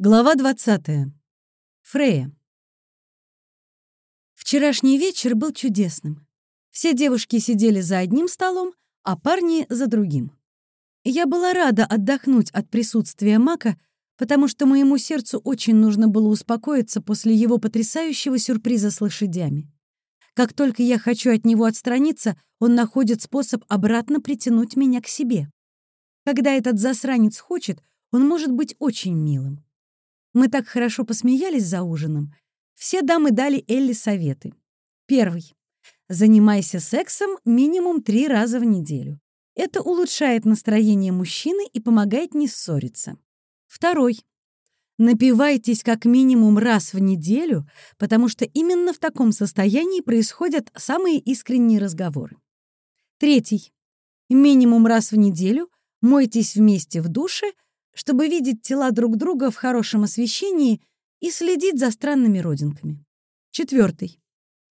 Глава 20. Фрея. Вчерашний вечер был чудесным. Все девушки сидели за одним столом, а парни — за другим. Я была рада отдохнуть от присутствия Мака, потому что моему сердцу очень нужно было успокоиться после его потрясающего сюрприза с лошадями. Как только я хочу от него отстраниться, он находит способ обратно притянуть меня к себе. Когда этот засранец хочет, он может быть очень милым. Мы так хорошо посмеялись за ужином. Все дамы дали Элли советы. Первый. Занимайся сексом минимум три раза в неделю. Это улучшает настроение мужчины и помогает не ссориться. Второй. Напивайтесь как минимум раз в неделю, потому что именно в таком состоянии происходят самые искренние разговоры. Третий. Минимум раз в неделю мойтесь вместе в душе – чтобы видеть тела друг друга в хорошем освещении и следить за странными родинками. Четвертый.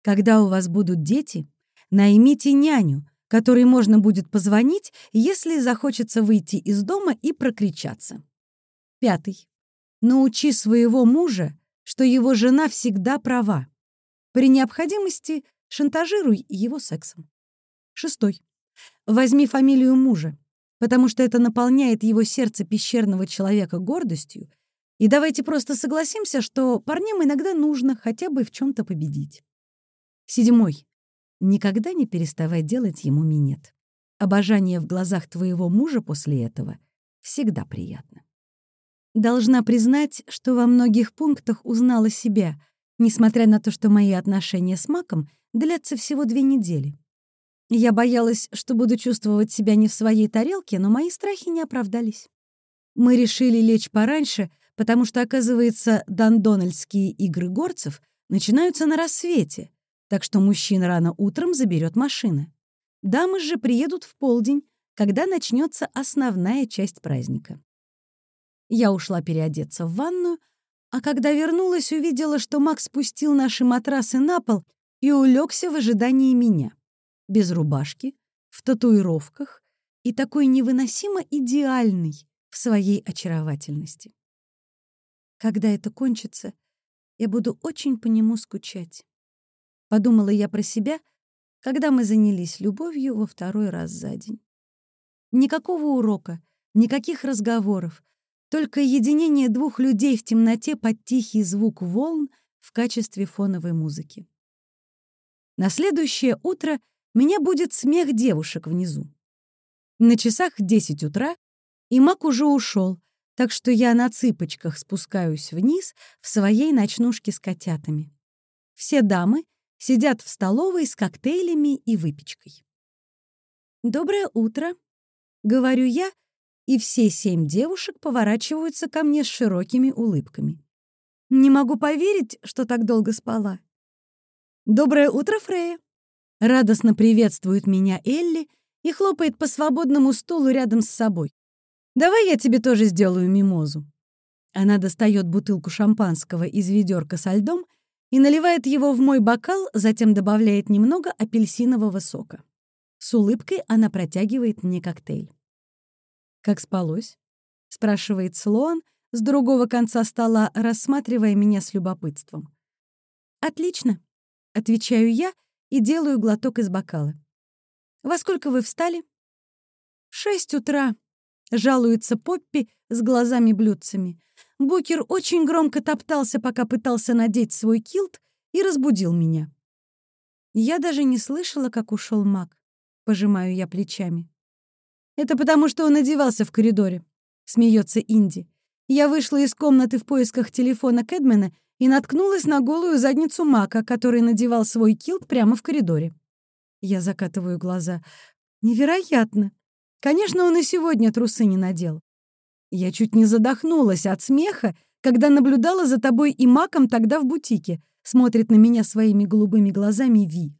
Когда у вас будут дети, наймите няню, которой можно будет позвонить, если захочется выйти из дома и прокричаться. Пятый. Научи своего мужа, что его жена всегда права. При необходимости шантажируй его сексом. Шестой. Возьми фамилию мужа потому что это наполняет его сердце пещерного человека гордостью, и давайте просто согласимся, что парням иногда нужно хотя бы в чем то победить. Седьмой. Никогда не переставай делать ему минет. Обожание в глазах твоего мужа после этого всегда приятно. Должна признать, что во многих пунктах узнала себя, несмотря на то, что мои отношения с Маком длятся всего две недели. Я боялась, что буду чувствовать себя не в своей тарелке, но мои страхи не оправдались. Мы решили лечь пораньше, потому что, оказывается, дандональдские игры горцев начинаются на рассвете, так что мужчин рано утром заберет машина. Дамы же приедут в полдень, когда начнется основная часть праздника. Я ушла переодеться в ванную, а когда вернулась, увидела, что Макс спустил наши матрасы на пол и улегся в ожидании меня без рубашки, в татуировках и такой невыносимо идеальный в своей очаровательности. Когда это кончится, я буду очень по нему скучать. Подумала я про себя, когда мы занялись любовью во второй раз за день. Никакого урока, никаких разговоров, только единение двух людей в темноте под тихий звук волн в качестве фоновой музыки. На следующее утро — меня будет смех девушек внизу. На часах 10 утра, и Мак уже ушел, так что я на цыпочках спускаюсь вниз в своей ночнушке с котятами. Все дамы сидят в столовой с коктейлями и выпечкой. «Доброе утро», — говорю я, и все семь девушек поворачиваются ко мне с широкими улыбками. Не могу поверить, что так долго спала. «Доброе утро, Фрея», Радостно приветствует меня Элли и хлопает по свободному стулу рядом с собой. «Давай я тебе тоже сделаю мимозу». Она достает бутылку шампанского из ведерка со льдом и наливает его в мой бокал, затем добавляет немного апельсинового сока. С улыбкой она протягивает мне коктейль. «Как спалось?» — спрашивает Слоан с другого конца стола, рассматривая меня с любопытством. «Отлично», — отвечаю я и делаю глоток из бокала. «Во сколько вы встали?» «В шесть утра», — жалуется Поппи с глазами-блюдцами. Букер очень громко топтался, пока пытался надеть свой килт, и разбудил меня. Я даже не слышала, как ушел маг. Пожимаю я плечами. «Это потому, что он одевался в коридоре», — смеется Инди. Я вышла из комнаты в поисках телефона Кэдмена и наткнулась на голую задницу Мака, который надевал свой килт прямо в коридоре. Я закатываю глаза. Невероятно! Конечно, он и сегодня трусы не надел. Я чуть не задохнулась от смеха, когда наблюдала за тобой и Маком тогда в бутике, смотрит на меня своими голубыми глазами Ви.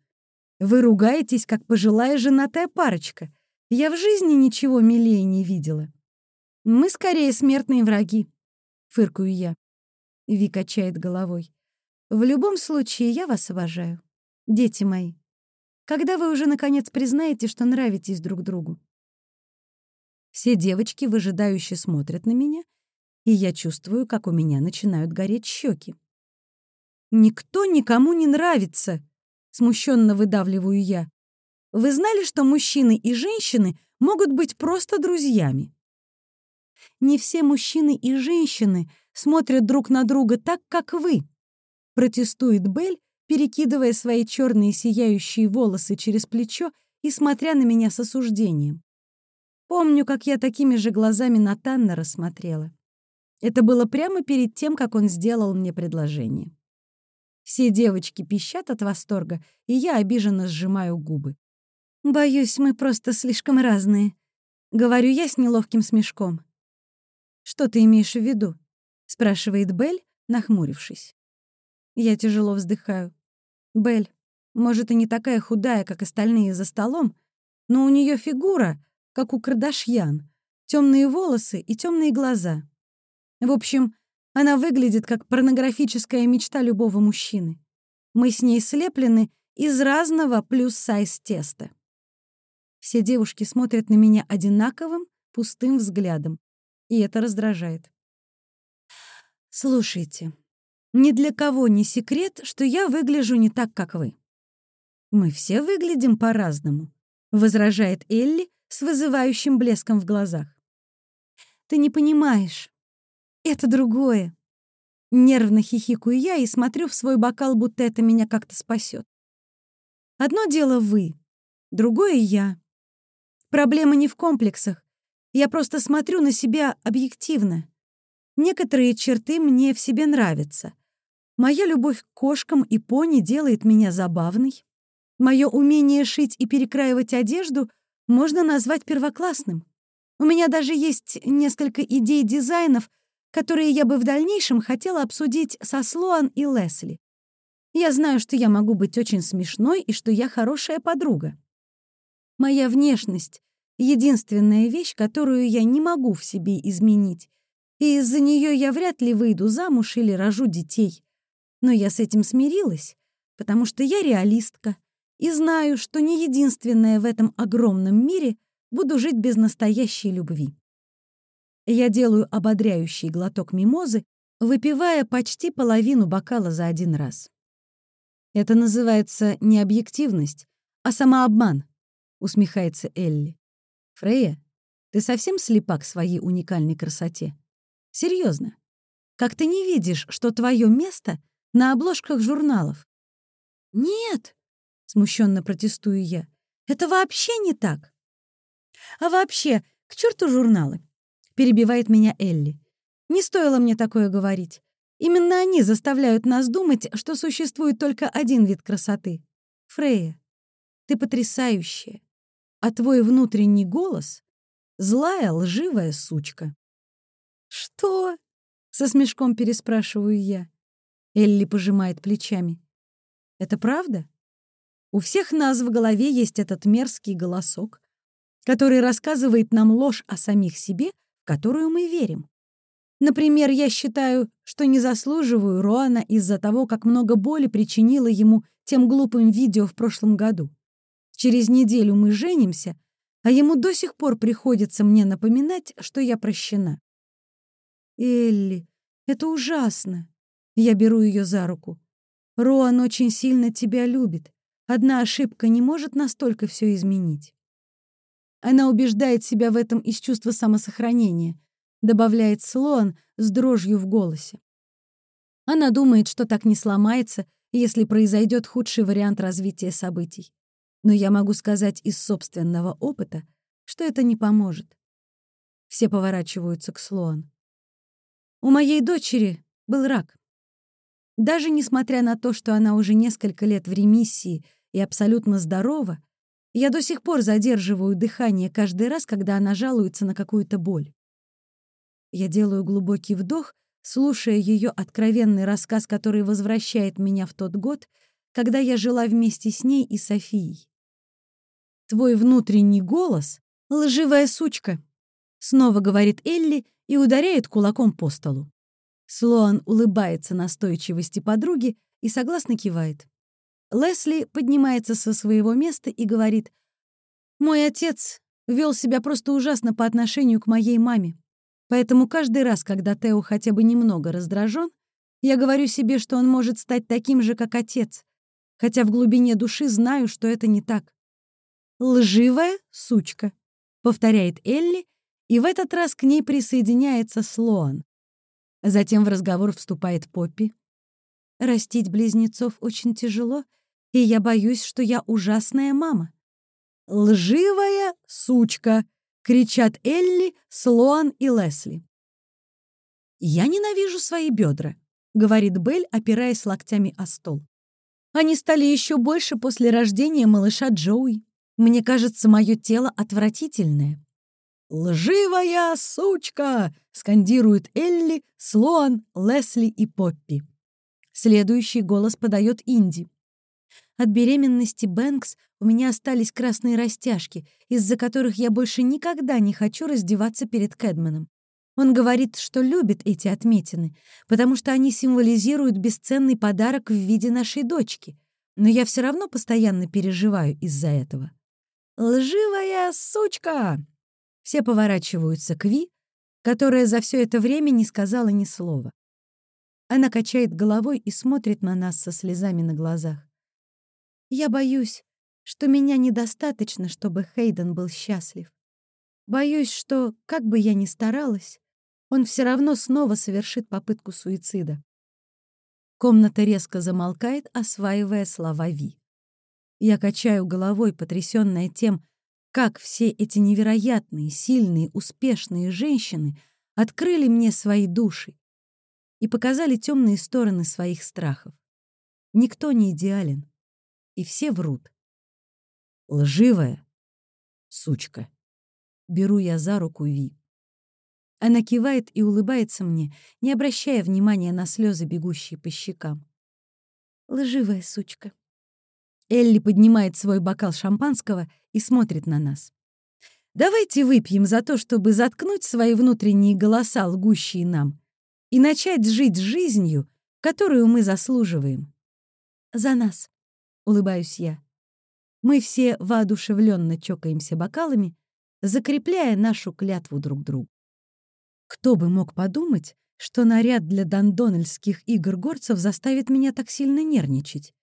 Вы ругаетесь, как пожилая женатая парочка. Я в жизни ничего милее не видела. Мы скорее смертные враги, фыркую я. Ви качает головой. В любом случае, я вас обожаю. Дети мои. Когда вы уже, наконец, признаете, что нравитесь друг другу? Все девочки выжидающе смотрят на меня, и я чувствую, как у меня начинают гореть щеки. «Никто никому не нравится», — смущенно выдавливаю я. «Вы знали, что мужчины и женщины могут быть просто друзьями?» «Не все мужчины и женщины смотрят друг на друга так, как вы», — протестует Белль, перекидывая свои черные сияющие волосы через плечо и смотря на меня с осуждением. Помню, как я такими же глазами на Таннера смотрела. Это было прямо перед тем, как он сделал мне предложение. Все девочки пищат от восторга, и я обиженно сжимаю губы. «Боюсь, мы просто слишком разные», — говорю я с неловким смешком. «Что ты имеешь в виду?» — спрашивает Белль, нахмурившись. Я тяжело вздыхаю. «Белль, может, и не такая худая, как остальные за столом, но у нее фигура, как у Кардашьян, темные волосы и темные глаза. В общем, она выглядит как порнографическая мечта любого мужчины. Мы с ней слеплены из разного плюс-сайз теста. Все девушки смотрят на меня одинаковым, пустым взглядом, и это раздражает. Слушайте, ни для кого не секрет, что я выгляжу не так, как вы. Мы все выглядим по-разному, возражает Элли с вызывающим блеском в глазах. Ты не понимаешь. Это другое. Нервно хихикаю я и смотрю в свой бокал, будто это меня как-то спасет. Одно дело вы, другое я. Проблема не в комплексах. Я просто смотрю на себя объективно. Некоторые черты мне в себе нравятся. Моя любовь к кошкам и пони делает меня забавной. Мое умение шить и перекраивать одежду можно назвать первоклассным. У меня даже есть несколько идей дизайнов, которые я бы в дальнейшем хотела обсудить со Слоан и Лесли. Я знаю, что я могу быть очень смешной и что я хорошая подруга. Моя внешность — единственная вещь, которую я не могу в себе изменить, и из-за нее я вряд ли выйду замуж или рожу детей. Но я с этим смирилась, потому что я реалистка, и знаю, что не единственная в этом огромном мире буду жить без настоящей любви. Я делаю ободряющий глоток мимозы, выпивая почти половину бокала за один раз. Это называется не объективность, а самообман, усмехается Элли. Фрея, ты совсем слепа к своей уникальной красоте? Серьезно? Как ты не видишь, что твое место на обложках журналов? Нет, Смущенно протестую я. Это вообще не так. А вообще, к черту журналы. Перебивает меня Элли. Не стоило мне такое говорить. Именно они заставляют нас думать, что существует только один вид красоты. Фрея, ты потрясающая. А твой внутренний голос — злая, лживая сучка. «Что?» — со смешком переспрашиваю я. Элли пожимает плечами. «Это правда?» У всех нас в голове есть этот мерзкий голосок, который рассказывает нам ложь о самих себе, в которую мы верим. Например, я считаю, что не заслуживаю Роана из-за того, как много боли причинила ему тем глупым видео в прошлом году. Через неделю мы женимся, а ему до сих пор приходится мне напоминать, что я прощена. «Элли, это ужасно!» Я беру ее за руку. «Роан очень сильно тебя любит. Одна ошибка не может настолько все изменить. Она убеждает себя в этом из чувства самосохранения, добавляет Слоан с дрожью в голосе. Она думает, что так не сломается, если произойдет худший вариант развития событий. Но я могу сказать из собственного опыта, что это не поможет. Все поворачиваются к Слоан. У моей дочери был рак. Даже несмотря на то, что она уже несколько лет в ремиссии и абсолютно здорова, я до сих пор задерживаю дыхание каждый раз, когда она жалуется на какую-то боль. Я делаю глубокий вдох, слушая ее откровенный рассказ, который возвращает меня в тот год, когда я жила вместе с ней и Софией. «Твой внутренний голос — лживая сучка», — снова говорит Элли и ударяет кулаком по столу. Слоан улыбается настойчивости подруги и согласно кивает. Лесли поднимается со своего места и говорит, «Мой отец вел себя просто ужасно по отношению к моей маме. Поэтому каждый раз, когда Тео хотя бы немного раздражен, я говорю себе, что он может стать таким же, как отец, хотя в глубине души знаю, что это не так. «Лживая сучка», — повторяет Элли, и в этот раз к ней присоединяется Слоан. Затем в разговор вступает Поппи. «Растить близнецов очень тяжело, и я боюсь, что я ужасная мама». «Лживая сучка!» — кричат Элли, Слоан и Лесли. «Я ненавижу свои бедра», — говорит Белль, опираясь локтями о стол. «Они стали еще больше после рождения малыша Джоуи. Мне кажется, мое тело отвратительное». «Лживая сучка!» — скандируют Элли, Слоан, Лесли и Поппи. Следующий голос подает Инди. От беременности Бэнкс у меня остались красные растяжки, из-за которых я больше никогда не хочу раздеваться перед Кэдманом. Он говорит, что любит эти отметины, потому что они символизируют бесценный подарок в виде нашей дочки. Но я все равно постоянно переживаю из-за этого. «Лживая сучка!» Все поворачиваются к Ви, которая за все это время не сказала ни слова. Она качает головой и смотрит на нас со слезами на глазах. Я боюсь, что меня недостаточно, чтобы Хейден был счастлив. Боюсь, что, как бы я ни старалась, он все равно снова совершит попытку суицида. Комната резко замолкает, осваивая слова Ви. Я качаю головой, потрясённая тем, как все эти невероятные, сильные, успешные женщины открыли мне свои души и показали темные стороны своих страхов. Никто не идеален и все врут. Лживая сучка. Беру я за руку Ви. Она кивает и улыбается мне, не обращая внимания на слезы, бегущие по щекам. Лживая сучка. Элли поднимает свой бокал шампанского и смотрит на нас. Давайте выпьем за то, чтобы заткнуть свои внутренние голоса, лгущие нам, и начать жить жизнью, которую мы заслуживаем. За нас улыбаюсь я. Мы все воодушевленно чокаемся бокалами, закрепляя нашу клятву друг другу. Кто бы мог подумать, что наряд для дондонельских игр горцев заставит меня так сильно нервничать?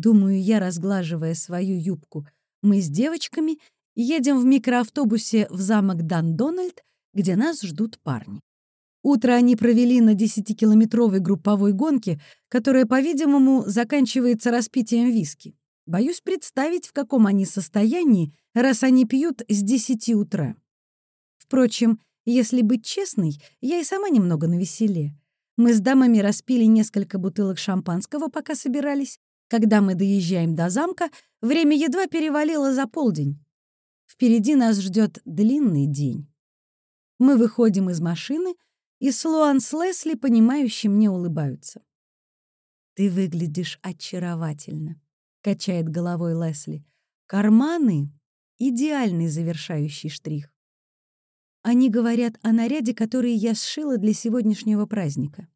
Думаю я, разглаживая свою юбку. Мы с девочками едем в микроавтобусе в замок Дандональд, где нас ждут парни. Утро они провели на десятикилометровой групповой гонке, которая, по-видимому, заканчивается распитием виски. Боюсь представить, в каком они состоянии, раз они пьют с десяти утра. Впрочем, если быть честной, я и сама немного навеселе. Мы с дамами распили несколько бутылок шампанского, пока собирались. Когда мы доезжаем до замка, время едва перевалило за полдень. Впереди нас ждет длинный день. Мы выходим из машины — и Слоан с Лесли, понимающе мне улыбаются. «Ты выглядишь очаровательно», — качает головой Лесли. «Карманы — идеальный завершающий штрих». Они говорят о наряде, который я сшила для сегодняшнего праздника.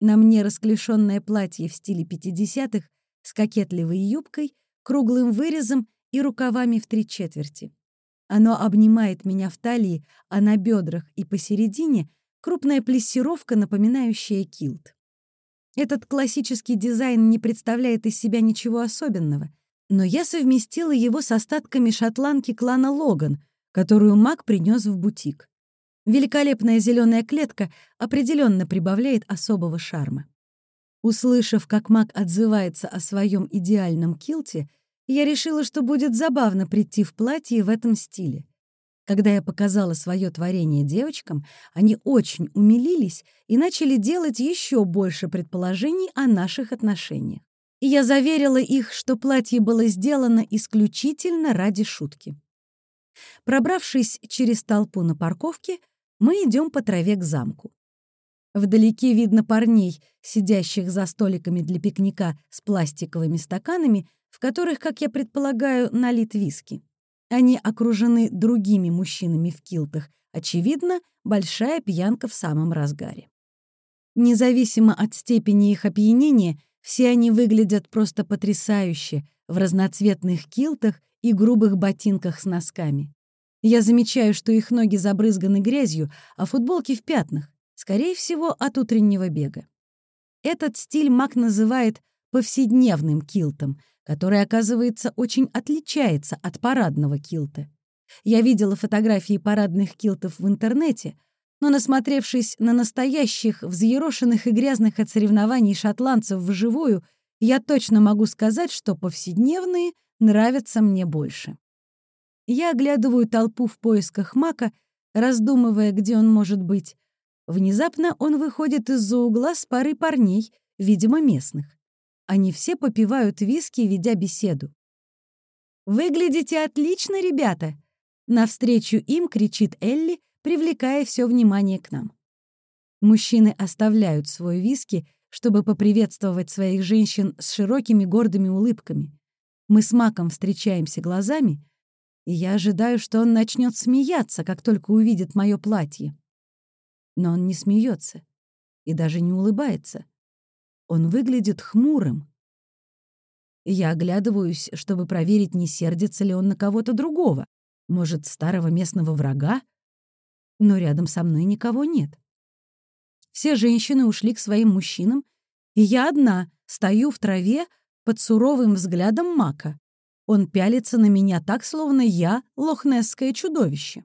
На мне расклешенное платье в стиле 50-х с кокетливой юбкой, круглым вырезом и рукавами в три четверти. Оно обнимает меня в талии, а на бедрах и посередине крупная плессировка, напоминающая килт. Этот классический дизайн не представляет из себя ничего особенного, но я совместила его с остатками шотландки клана Логан, которую Мак принес в бутик. Великолепная зеленая клетка определенно прибавляет особого шарма. Услышав, как Мак отзывается о своем идеальном килте, я решила, что будет забавно прийти в платье в этом стиле. Когда я показала свое творение девочкам, они очень умилились и начали делать еще больше предположений о наших отношениях. И я заверила их, что платье было сделано исключительно ради шутки. Пробравшись через толпу на парковке, мы идем по траве к замку. Вдалеке видно парней, сидящих за столиками для пикника с пластиковыми стаканами, в которых, как я предполагаю, налит виски. Они окружены другими мужчинами в килтах. Очевидно, большая пьянка в самом разгаре. Независимо от степени их опьянения, все они выглядят просто потрясающе в разноцветных килтах и грубых ботинках с носками. Я замечаю, что их ноги забрызганы грязью, а футболки в пятнах, скорее всего, от утреннего бега. Этот стиль Мак называет повседневным килтом, который, оказывается, очень отличается от парадного килта. Я видела фотографии парадных килтов в интернете, но, насмотревшись на настоящих, взъерошенных и грязных от соревнований шотландцев вживую, я точно могу сказать, что повседневные нравятся мне больше. Я оглядываю толпу в поисках Мака, раздумывая, где он может быть. Внезапно он выходит из-за угла с парой парней, видимо, местных. Они все попивают виски, ведя беседу. «Выглядите отлично, ребята!» Навстречу им кричит Элли, привлекая все внимание к нам. Мужчины оставляют свой виски, чтобы поприветствовать своих женщин с широкими гордыми улыбками. Мы с Маком встречаемся глазами, и я ожидаю, что он начнет смеяться, как только увидит мое платье. Но он не смеется и даже не улыбается. Он выглядит хмурым. Я оглядываюсь, чтобы проверить, не сердится ли он на кого-то другого. Может, старого местного врага? Но рядом со мной никого нет. Все женщины ушли к своим мужчинам, и я одна стою в траве под суровым взглядом Мака. Он пялится на меня так, словно я — лохнесское чудовище.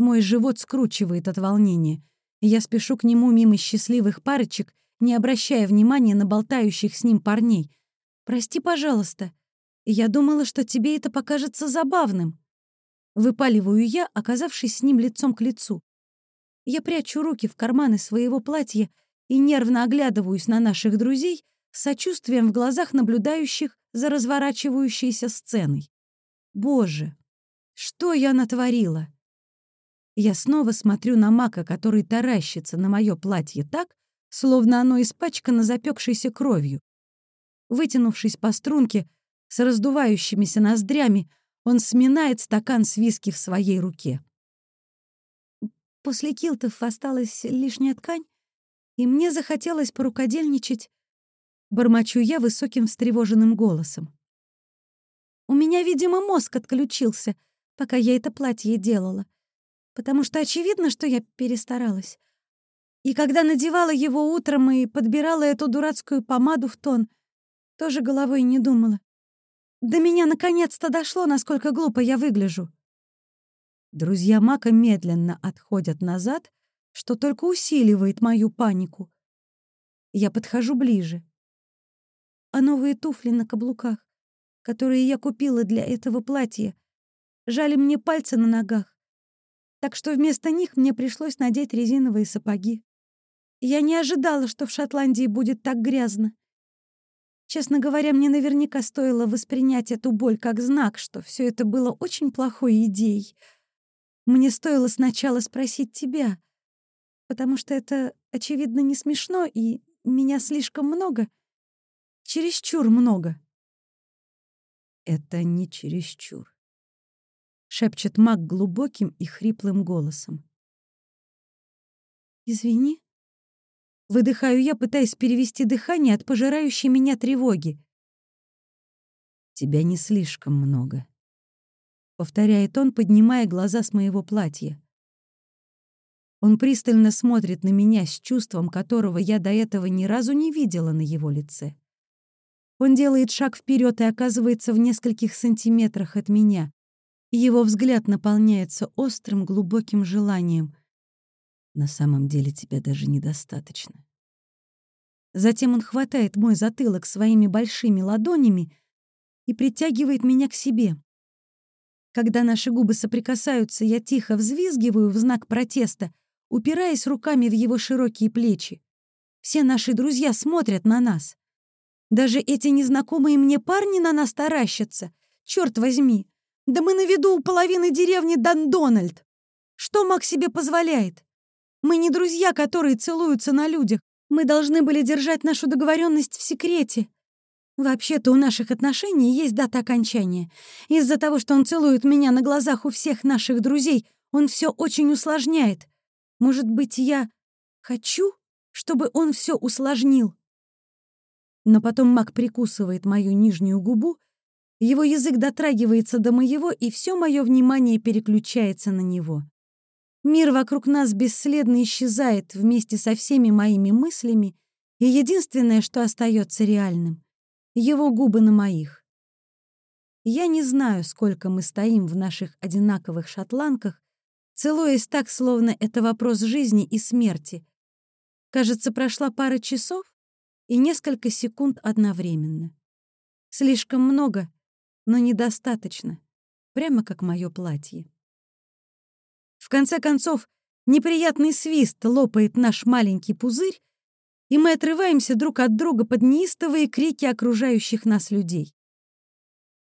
Мой живот скручивает от волнения, я спешу к нему мимо счастливых парочек, не обращая внимания на болтающих с ним парней. «Прости, пожалуйста. Я думала, что тебе это покажется забавным». Выпаливаю я, оказавшись с ним лицом к лицу. Я прячу руки в карманы своего платья и нервно оглядываюсь на наших друзей, с сочувствием в глазах наблюдающих за разворачивающейся сценой. Боже, что я натворила? Я снова смотрю на Мака, который таращится на мое платье так, словно оно испачкано запекшейся кровью. Вытянувшись по струнке, с раздувающимися ноздрями, он сминает стакан с виски в своей руке. После килтов осталась лишняя ткань, и мне захотелось порукодельничать. Бормочу я высоким встревоженным голосом. У меня, видимо, мозг отключился, пока я это платье делала, потому что очевидно, что я перестаралась. И когда надевала его утром и подбирала эту дурацкую помаду в тон, тоже головой не думала. До меня наконец-то дошло, насколько глупо я выгляжу. Друзья Мака медленно отходят назад, что только усиливает мою панику. Я подхожу ближе. А новые туфли на каблуках, которые я купила для этого платья, жали мне пальцы на ногах, так что вместо них мне пришлось надеть резиновые сапоги. Я не ожидала, что в Шотландии будет так грязно. Честно говоря, мне наверняка стоило воспринять эту боль как знак, что все это было очень плохой идеей. Мне стоило сначала спросить тебя, потому что это, очевидно, не смешно, и меня слишком много, чересчур много. «Это не чересчур», — шепчет маг глубоким и хриплым голосом. «Извини», Выдыхаю я, пытаясь перевести дыхание от пожирающей меня тревоги. «Тебя не слишком много», — повторяет он, поднимая глаза с моего платья. Он пристально смотрит на меня с чувством, которого я до этого ни разу не видела на его лице. Он делает шаг вперед и оказывается в нескольких сантиметрах от меня. Его взгляд наполняется острым, глубоким желанием. На самом деле тебя даже недостаточно. Затем он хватает мой затылок своими большими ладонями и притягивает меня к себе. Когда наши губы соприкасаются, я тихо взвизгиваю в знак протеста, упираясь руками в его широкие плечи. Все наши друзья смотрят на нас. Даже эти незнакомые мне парни на нас таращатся. Черт возьми! Да мы на виду у половины деревни Дон-Дональд. Что Мак себе позволяет? Мы не друзья, которые целуются на людях. Мы должны были держать нашу договоренность в секрете. Вообще-то у наших отношений есть дата окончания. Из-за того, что он целует меня на глазах у всех наших друзей, он все очень усложняет. Может быть, я хочу, чтобы он все усложнил? Но потом Мак прикусывает мою нижнюю губу Его язык дотрагивается до моего, и все мое внимание переключается на него. Мир вокруг нас бесследно исчезает вместе со всеми моими мыслями, и единственное, что остается реальным — его губы на моих. Я не знаю, сколько мы стоим в наших одинаковых шотландках, целуясь так, словно это вопрос жизни и смерти. Кажется, прошла пара часов и несколько секунд одновременно. Слишком много, но недостаточно, прямо как мое платье. В конце концов, неприятный свист лопает наш маленький пузырь, и мы отрываемся друг от друга под неистовые крики окружающих нас людей.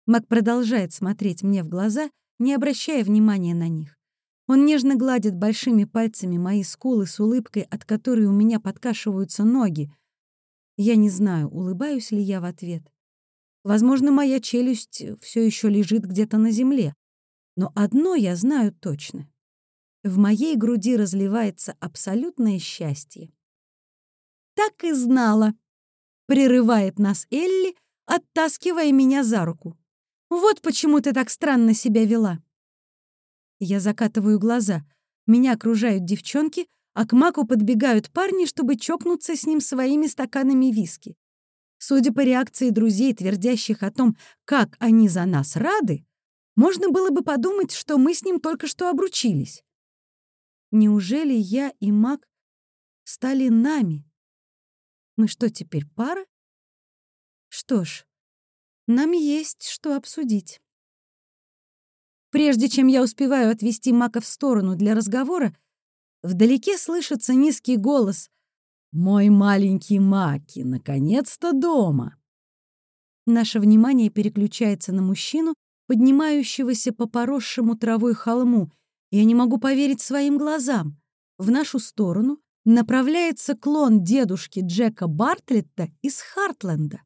Мак продолжает смотреть мне в глаза, не обращая внимания на них. Он нежно гладит большими пальцами мои скулы с улыбкой, от которой у меня подкашиваются ноги. Я не знаю, улыбаюсь ли я в ответ. Возможно, моя челюсть все еще лежит где-то на земле. Но одно я знаю точно. В моей груди разливается абсолютное счастье. «Так и знала!» — прерывает нас Элли, оттаскивая меня за руку. Вот почему ты так странно себя вела. Я закатываю глаза. Меня окружают девчонки, а к Маку подбегают парни, чтобы чокнуться с ним своими стаканами виски. Судя по реакции друзей, твердящих о том, как они за нас рады, можно было бы подумать, что мы с ним только что обручились. Неужели я и Мак стали нами? Мы что, теперь пара? Что ж, нам есть что обсудить. Прежде чем я успеваю отвести Мака в сторону для разговора, вдалеке слышится низкий голос «Мой маленький Маки, наконец-то дома!» Наше внимание переключается на мужчину, поднимающегося по поросшему травой холму. Я не могу поверить своим глазам. В нашу сторону направляется клон дедушки Джека Бартлетта из Хартленда.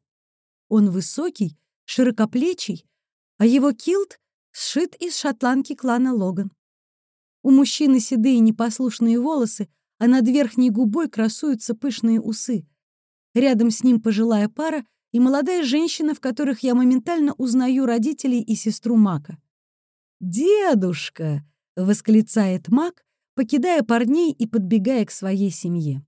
Он высокий широкоплечий, а его килт сшит из шотландки клана Логан. У мужчины седые непослушные волосы, а над верхней губой красуются пышные усы. Рядом с ним пожилая пара и молодая женщина, в которых я моментально узнаю родителей и сестру Мака. «Дедушка!» — восклицает Мак, покидая парней и подбегая к своей семье.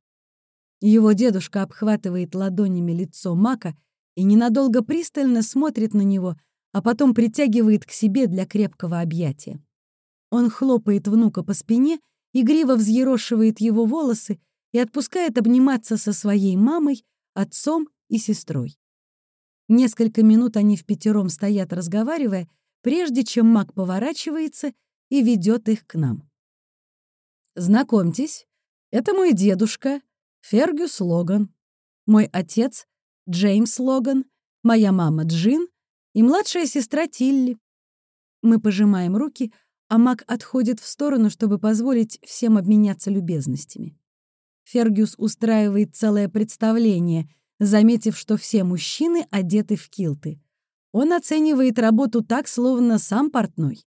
Его дедушка обхватывает ладонями лицо Мака и ненадолго пристально смотрит на него, а потом притягивает к себе для крепкого объятия. Он хлопает внука по спине, игриво взъерошивает его волосы и отпускает обниматься со своей мамой, отцом и сестрой. Несколько минут они в пятером стоят, разговаривая, прежде чем маг поворачивается и ведет их к нам. «Знакомьтесь, это мой дедушка, Фергюс Логан, мой отец Джеймс Логан, моя мама Джин и младшая сестра Тилли. Мы пожимаем руки, а Мак отходит в сторону, чтобы позволить всем обменяться любезностями. Фергюс устраивает целое представление, заметив, что все мужчины одеты в килты. Он оценивает работу так, словно сам портной.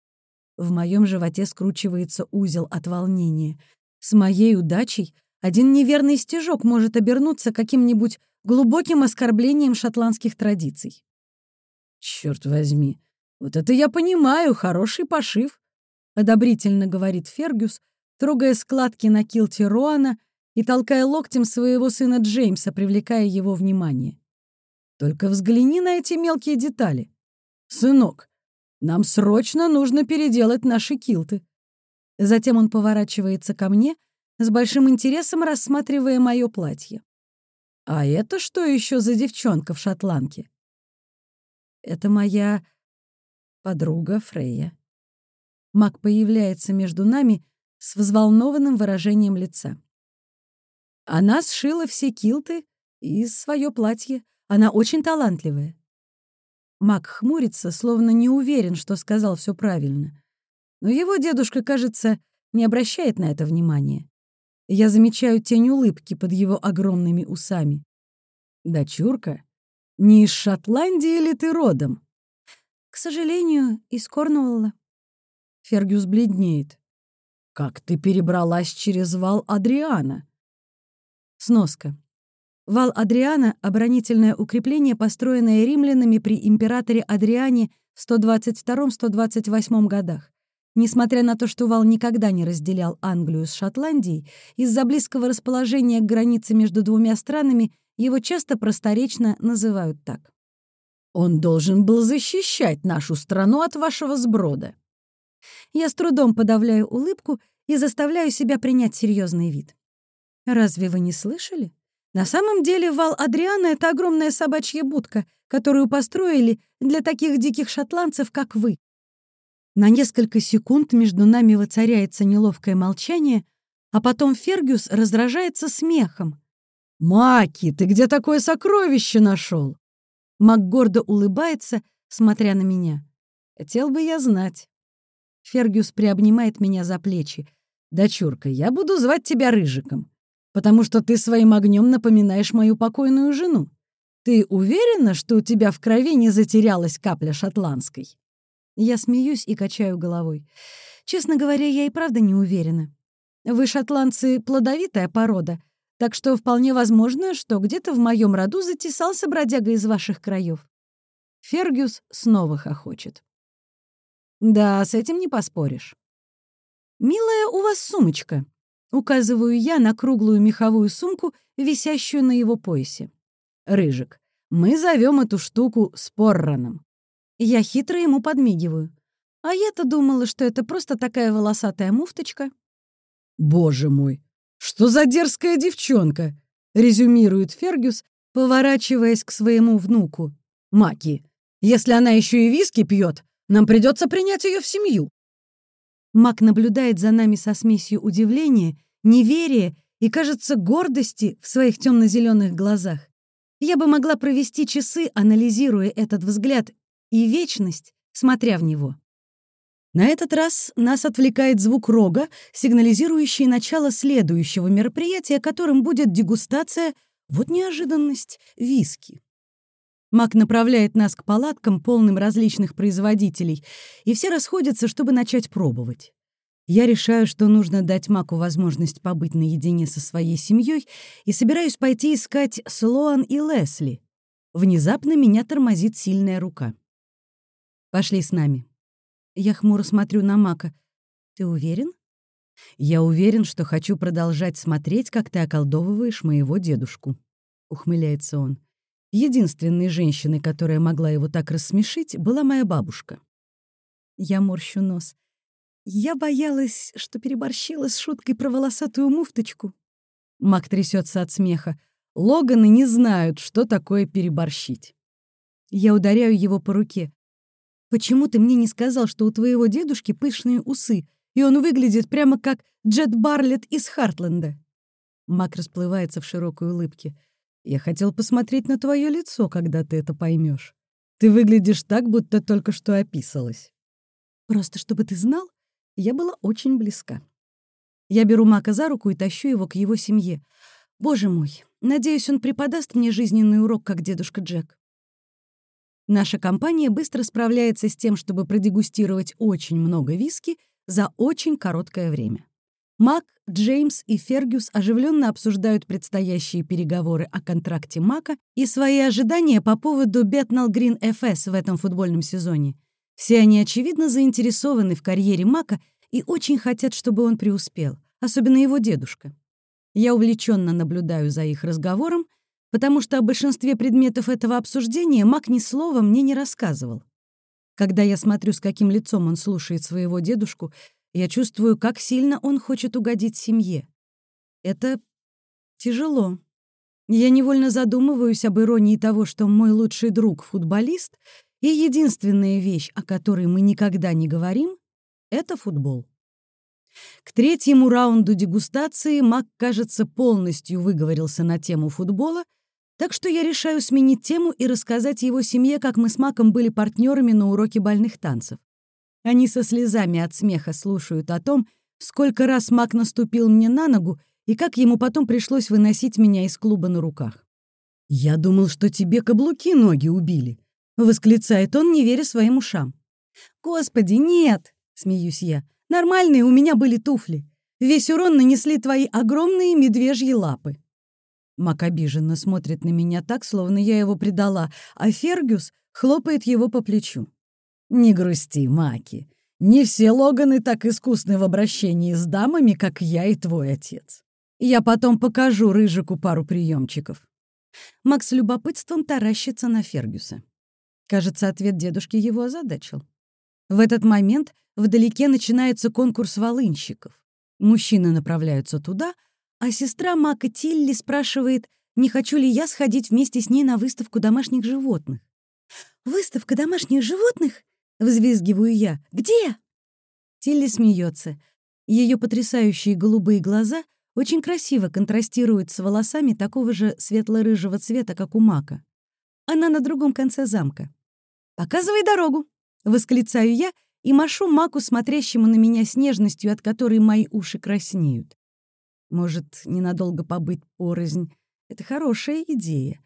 В моем животе скручивается узел от волнения. С моей удачей один неверный стежок может обернуться каким-нибудь глубоким оскорблением шотландских традиций. «Черт возьми, вот это я понимаю, хороший пошив», — одобрительно говорит Фергюс, трогая складки на килте Роана и толкая локтем своего сына Джеймса, привлекая его внимание. «Только взгляни на эти мелкие детали. Сынок, нам срочно нужно переделать наши килты». Затем он поворачивается ко мне — с большим интересом рассматривая мое платье. «А это что еще за девчонка в шотландке?» «Это моя подруга Фрейя». Мак появляется между нами с взволнованным выражением лица. Она сшила все килты и свое платье. Она очень талантливая. Мак хмурится, словно не уверен, что сказал все правильно. Но его дедушка, кажется, не обращает на это внимания. Я замечаю тень улыбки под его огромными усами. «Дочурка, не из Шотландии ли ты родом?» «К сожалению, из Корнуолла». Фергюс бледнеет. «Как ты перебралась через вал Адриана?» Сноска. Вал Адриана — оборонительное укрепление, построенное римлянами при императоре Адриане в 122-128 годах. Несмотря на то, что Вал никогда не разделял Англию с Шотландией, из-за близкого расположения к границе между двумя странами его часто просторечно называют так. «Он должен был защищать нашу страну от вашего сброда». Я с трудом подавляю улыбку и заставляю себя принять серьезный вид. Разве вы не слышали? На самом деле вал Адриана — это огромная собачья будка, которую построили для таких диких шотландцев, как вы. На несколько секунд между нами воцаряется неловкое молчание, а потом Фергюс раздражается смехом. «Маки, ты где такое сокровище нашел? Мак гордо улыбается, смотря на меня. «Хотел бы я знать». Фергюс приобнимает меня за плечи. «Дочурка, я буду звать тебя Рыжиком, потому что ты своим огнем напоминаешь мою покойную жену. Ты уверена, что у тебя в крови не затерялась капля шотландской?» Я смеюсь и качаю головой. Честно говоря, я и правда не уверена. Вы, шотландцы, плодовитая порода, так что вполне возможно, что где-то в моем роду затесался бродяга из ваших краев. Фергюс снова хохочет. Да, с этим не поспоришь. «Милая у вас сумочка», — указываю я на круглую меховую сумку, висящую на его поясе. «Рыжик, мы зовем эту штуку спорраном. Я хитро ему подмигиваю. А я-то думала, что это просто такая волосатая муфточка. «Боже мой, что за дерзкая девчонка!» — резюмирует Фергюс, поворачиваясь к своему внуку. «Маки, если она еще и виски пьет, нам придется принять ее в семью». Мак наблюдает за нами со смесью удивления, неверия и, кажется, гордости в своих темно-зеленых глазах. Я бы могла провести часы, анализируя этот взгляд и вечность, смотря в него. На этот раз нас отвлекает звук рога, сигнализирующий начало следующего мероприятия, которым будет дегустация, вот неожиданность, виски. Мак направляет нас к палаткам, полным различных производителей, и все расходятся, чтобы начать пробовать. Я решаю, что нужно дать Маку возможность побыть наедине со своей семьей и собираюсь пойти искать Слоан и Лесли. Внезапно меня тормозит сильная рука. Пошли с нами». Я хмуро смотрю на Мака. «Ты уверен?» «Я уверен, что хочу продолжать смотреть, как ты околдовываешь моего дедушку», — ухмыляется он. Единственной женщиной, которая могла его так рассмешить, была моя бабушка. Я морщу нос. Я боялась, что переборщила с шуткой про волосатую муфточку. Мак трясется от смеха. Логаны не знают, что такое переборщить. Я ударяю его по руке. Почему ты мне не сказал, что у твоего дедушки пышные усы, и он выглядит прямо как Джет Барлетт из Хартленда?» Мак расплывается в широкой улыбке. «Я хотел посмотреть на твое лицо, когда ты это поймешь. Ты выглядишь так, будто только что описалась». «Просто чтобы ты знал, я была очень близка». Я беру Мака за руку и тащу его к его семье. Боже мой, надеюсь, он преподаст мне жизненный урок, как дедушка Джек. Наша компания быстро справляется с тем, чтобы продегустировать очень много виски за очень короткое время. Мак, Джеймс и Фергюс оживленно обсуждают предстоящие переговоры о контракте Мака и свои ожидания по поводу Бетнал Грин ФС в этом футбольном сезоне. Все они, очевидно, заинтересованы в карьере Мака и очень хотят, чтобы он преуспел, особенно его дедушка. Я увлеченно наблюдаю за их разговором, потому что о большинстве предметов этого обсуждения Мак ни слова мне не рассказывал. Когда я смотрю, с каким лицом он слушает своего дедушку, я чувствую, как сильно он хочет угодить семье. Это тяжело. Я невольно задумываюсь об иронии того, что мой лучший друг — футболист, и единственная вещь, о которой мы никогда не говорим, — это футбол. К третьему раунду дегустации Мак, кажется, полностью выговорился на тему футбола — так что я решаю сменить тему и рассказать его семье, как мы с Маком были партнерами на уроке бальных танцев. Они со слезами от смеха слушают о том, сколько раз Мак наступил мне на ногу и как ему потом пришлось выносить меня из клуба на руках. «Я думал, что тебе каблуки ноги убили», — восклицает он, не веря своим ушам. «Господи, нет!» — смеюсь я. «Нормальные у меня были туфли. Весь урон нанесли твои огромные медвежьи лапы». Мак обиженно смотрит на меня так, словно я его предала, а Фергюс хлопает его по плечу. «Не грусти, Маки. Не все Логаны так искусны в обращении с дамами, как я и твой отец. Я потом покажу Рыжику пару приемчиков. Макс любопытством таращится на Фергюса. Кажется, ответ дедушки его озадачил. В этот момент вдалеке начинается конкурс волынщиков. Мужчины направляются туда, а сестра Мака Тилли спрашивает, не хочу ли я сходить вместе с ней на выставку домашних животных. «Выставка домашних животных?» — взвизгиваю я. «Где?» Тилли смеется. Ее потрясающие голубые глаза очень красиво контрастируют с волосами такого же светло-рыжего цвета, как у Мака. Она на другом конце замка. «Показывай дорогу!» — восклицаю я и машу Маку, смотрящему на меня с нежностью, от которой мои уши краснеют. Может, ненадолго побыть порознь — это хорошая идея.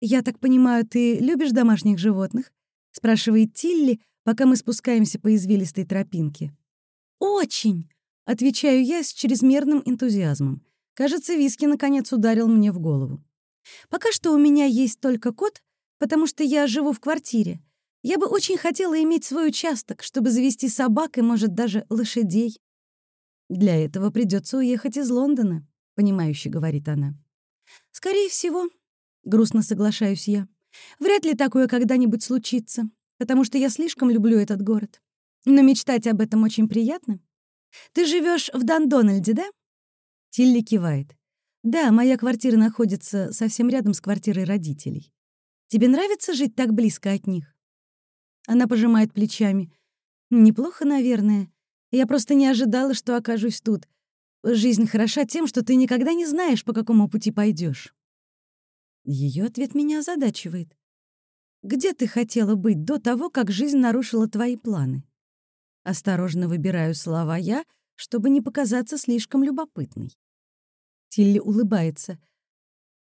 «Я так понимаю, ты любишь домашних животных?» — спрашивает Тилли, пока мы спускаемся по извилистой тропинке. «Очень!» — отвечаю я с чрезмерным энтузиазмом. Кажется, виски наконец ударил мне в голову. «Пока что у меня есть только кот, потому что я живу в квартире. Я бы очень хотела иметь свой участок, чтобы завести собак и, может, даже лошадей. Для этого придется уехать из Лондона, понимающе говорит она. Скорее всего, грустно соглашаюсь я. Вряд ли такое когда-нибудь случится, потому что я слишком люблю этот город. Но мечтать об этом очень приятно. Ты живешь в Дандональде, да? Тилли кивает. Да, моя квартира находится совсем рядом с квартирой родителей. Тебе нравится жить так близко от них? Она пожимает плечами. «Неплохо, наверное. Я просто не ожидала, что окажусь тут. Жизнь хороша тем, что ты никогда не знаешь, по какому пути пойдешь. Ее ответ меня озадачивает. «Где ты хотела быть до того, как жизнь нарушила твои планы?» Осторожно выбираю слова я, чтобы не показаться слишком любопытной. Тилли улыбается.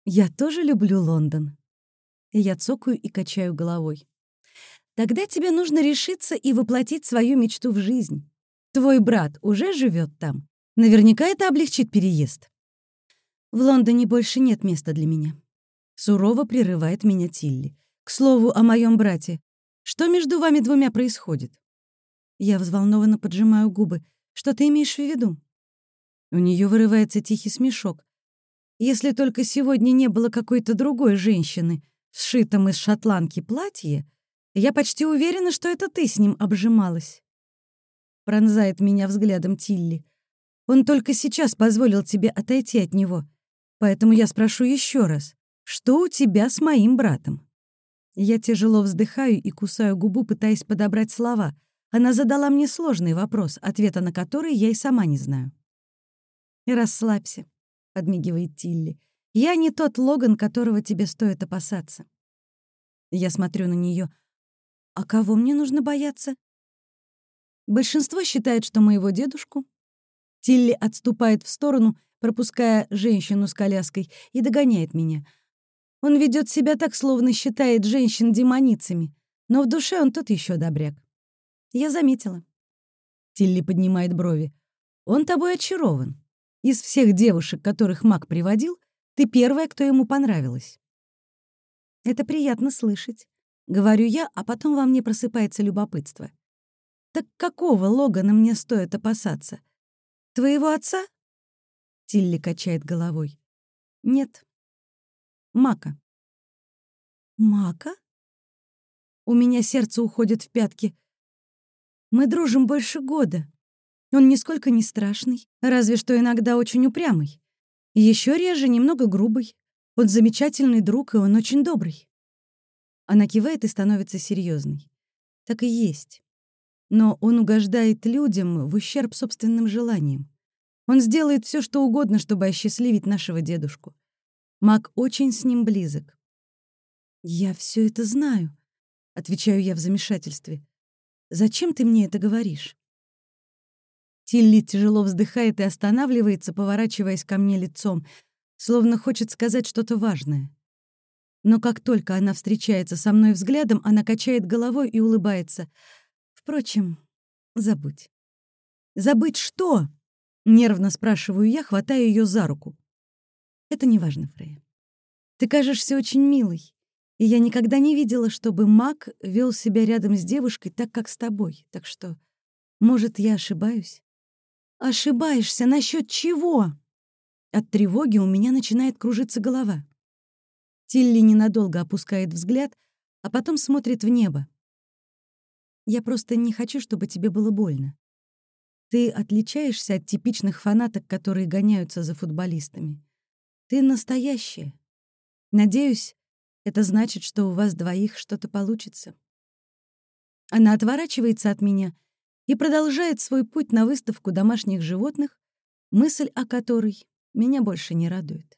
«Я тоже люблю Лондон». Я цокаю и качаю головой. Тогда тебе нужно решиться и воплотить свою мечту в жизнь. Твой брат уже живет там. Наверняка это облегчит переезд. В Лондоне больше нет места для меня. Сурово прерывает меня Тилли. К слову о моем брате. Что между вами двумя происходит? Я взволнованно поджимаю губы. Что ты имеешь в виду? У нее вырывается тихий смешок. Если только сегодня не было какой-то другой женщины в сшитом из шотландки платье, я почти уверена, что это ты с ним обжималась. Пронзает меня взглядом Тилли. Он только сейчас позволил тебе отойти от него. Поэтому я спрошу еще раз. Что у тебя с моим братом? Я тяжело вздыхаю и кусаю губу, пытаясь подобрать слова. Она задала мне сложный вопрос, ответа на который я и сама не знаю. «Расслабься», — подмигивает Тилли. «Я не тот Логан, которого тебе стоит опасаться». Я смотрю на нее. А кого мне нужно бояться? Большинство считает, что моего дедушку. Тилли отступает в сторону, пропуская женщину с коляской, и догоняет меня. Он ведет себя так, словно считает женщин демоницами, но в душе он тот еще добряк. Я заметила. Тилли поднимает брови. Он тобой очарован. Из всех девушек, которых маг приводил, ты первая, кто ему понравилась. Это приятно слышать. Говорю я, а потом во мне просыпается любопытство. Так какого Логана мне стоит опасаться? Твоего отца? Тилли качает головой. Нет. Мака. Мака? У меня сердце уходит в пятки. Мы дружим больше года. Он нисколько не страшный, разве что иногда очень упрямый. Еще реже немного грубый. Он замечательный друг, и он очень добрый. Она кивает и становится серьезной. Так и есть. Но он угождает людям в ущерб собственным желаниям. Он сделает все, что угодно, чтобы осчастливить нашего дедушку. Мак очень с ним близок. «Я все это знаю», — отвечаю я в замешательстве. «Зачем ты мне это говоришь?» Тилли тяжело вздыхает и останавливается, поворачиваясь ко мне лицом, словно хочет сказать что-то важное. Но как только она встречается со мной взглядом, она качает головой и улыбается. Впрочем, забудь. «Забыть что?» — нервно спрашиваю я, хватая ее за руку. «Это не важно, Фрея. Ты кажешься очень милой. И я никогда не видела, чтобы Мак вел себя рядом с девушкой так, как с тобой. Так что, может, я ошибаюсь? Ошибаешься насчет чего? От тревоги у меня начинает кружиться голова. Тилли ненадолго опускает взгляд, а потом смотрит в небо. Я просто не хочу, чтобы тебе было больно. Ты отличаешься от типичных фанаток, которые гоняются за футболистами. Ты настоящая. Надеюсь, это значит, что у вас двоих что-то получится. Она отворачивается от меня и продолжает свой путь на выставку домашних животных, мысль о которой меня больше не радует.